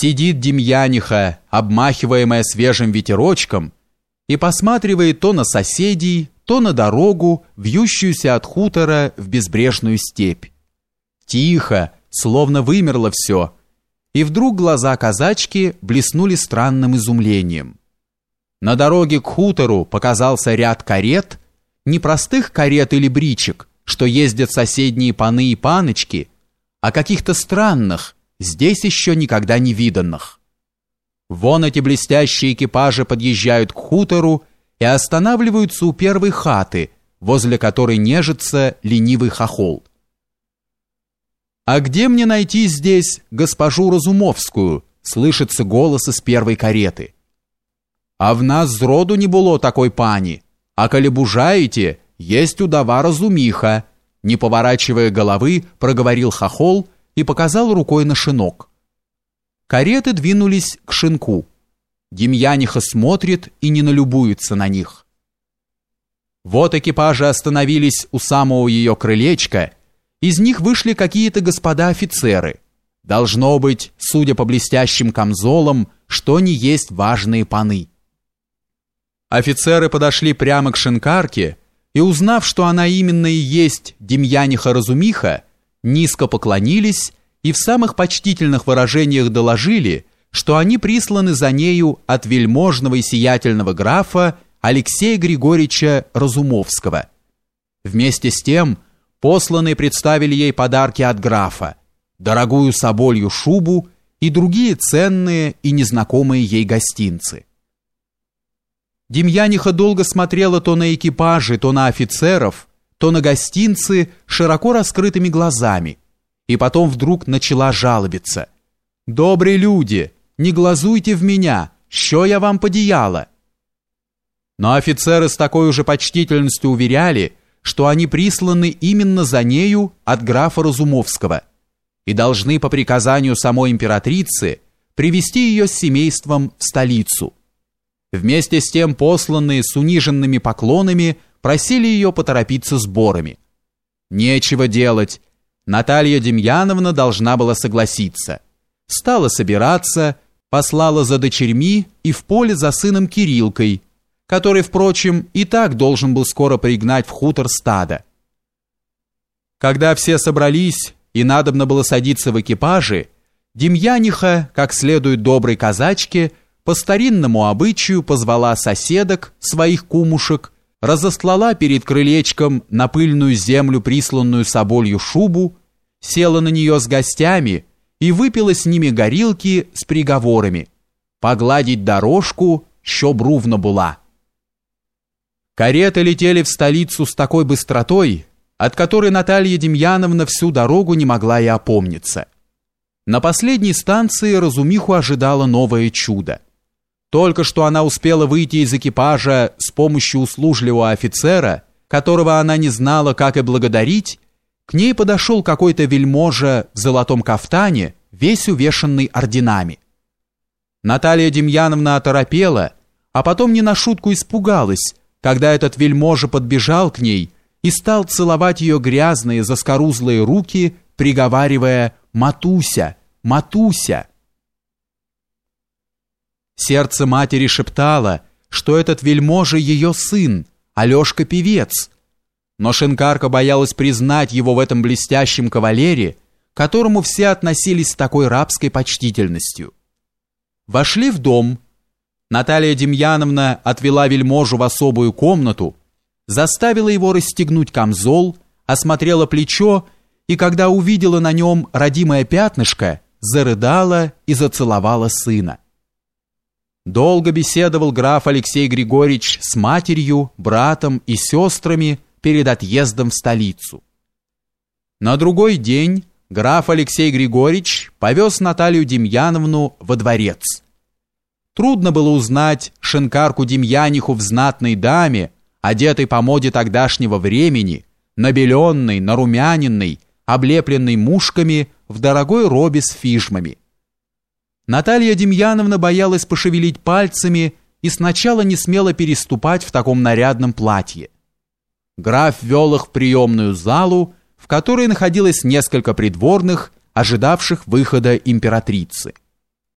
Сидит Демьяниха, обмахиваемая свежим ветерочком, и посматривает то на соседей, то на дорогу, вьющуюся от хутора в безбрежную степь. Тихо, словно вымерло все, и вдруг глаза казачки блеснули странным изумлением. На дороге к хутору показался ряд карет, не простых карет или бричек, что ездят соседние паны и паночки, а каких-то странных, здесь еще никогда не виданных. Вон эти блестящие экипажи подъезжают к хутору и останавливаются у первой хаты, возле которой нежится ленивый хохол. «А где мне найти здесь госпожу Разумовскую?» слышится голос из первой кареты. «А в нас з роду не было такой пани, а коли бужаете, есть удова Разумиха», не поворачивая головы, проговорил хохол и показал рукой на шинок. Кареты двинулись к шинку. Демьяниха смотрит и не налюбуется на них. Вот экипажи остановились у самого ее крылечка, из них вышли какие-то господа офицеры. Должно быть, судя по блестящим камзолам, что они есть важные паны. Офицеры подошли прямо к шинкарке, и узнав, что она именно и есть Демьяниха-разумиха, низко поклонились и в самых почтительных выражениях доложили, что они присланы за нею от вельможного и сиятельного графа Алексея Григорьевича Разумовского. Вместе с тем посланные представили ей подарки от графа, дорогую соболью шубу и другие ценные и незнакомые ей гостинцы. Демьяниха долго смотрела то на экипажи, то на офицеров, то на гостинцы широко раскрытыми глазами, и потом вдруг начала жалобиться. «Добрые люди, не глазуйте в меня, що я вам подеяло?» Но офицеры с такой же почтительностью уверяли, что они присланы именно за нею от графа Разумовского и должны по приказанию самой императрицы привести ее с семейством в столицу. Вместе с тем посланные с униженными поклонами просили ее поторопиться сборами. Нечего делать. Наталья Демьяновна должна была согласиться. Стала собираться, послала за дочерьми и в поле за сыном Кирилкой, который, впрочем, и так должен был скоро пригнать в хутор стада. Когда все собрались и надобно было садиться в экипажи, Демьяниха, как следует доброй казачке, по старинному обычаю позвала соседок, своих кумушек, разостлала перед крылечком на пыльную землю присланную соболью шубу, села на нее с гостями и выпила с ними горилки с приговорами. Погладить дорожку, щоб ровно была. Кареты летели в столицу с такой быстротой, от которой Наталья Демьяновна всю дорогу не могла и опомниться. На последней станции Разумиху ожидало новое чудо. Только что она успела выйти из экипажа с помощью услужливого офицера, которого она не знала, как и благодарить, к ней подошел какой-то вельможа в золотом кафтане, весь увешанный орденами. Наталья Демьяновна оторопела, а потом не на шутку испугалась, когда этот вельможа подбежал к ней и стал целовать ее грязные заскорузлые руки, приговаривая «Матуся! Матуся!». Сердце матери шептало, что этот вельможа ее сын, Алешка Певец. Но Шинкарка боялась признать его в этом блестящем кавалере, которому все относились с такой рабской почтительностью. Вошли в дом. Наталья Демьяновна отвела вельможу в особую комнату, заставила его расстегнуть камзол, осмотрела плечо и, когда увидела на нем родимое пятнышко, зарыдала и зацеловала сына. Долго беседовал граф Алексей Григорьевич с матерью, братом и сестрами перед отъездом в столицу. На другой день граф Алексей Григорьевич повез Наталью Демьяновну во дворец. Трудно было узнать шинкарку Демьяниху в знатной даме, одетой по моде тогдашнего времени, набеленной, нарумяненной, облепленной мушками в дорогой робе с фижмами. Наталья Демьяновна боялась пошевелить пальцами и сначала не смела переступать в таком нарядном платье. Граф вел их в приемную залу, в которой находилось несколько придворных, ожидавших выхода императрицы.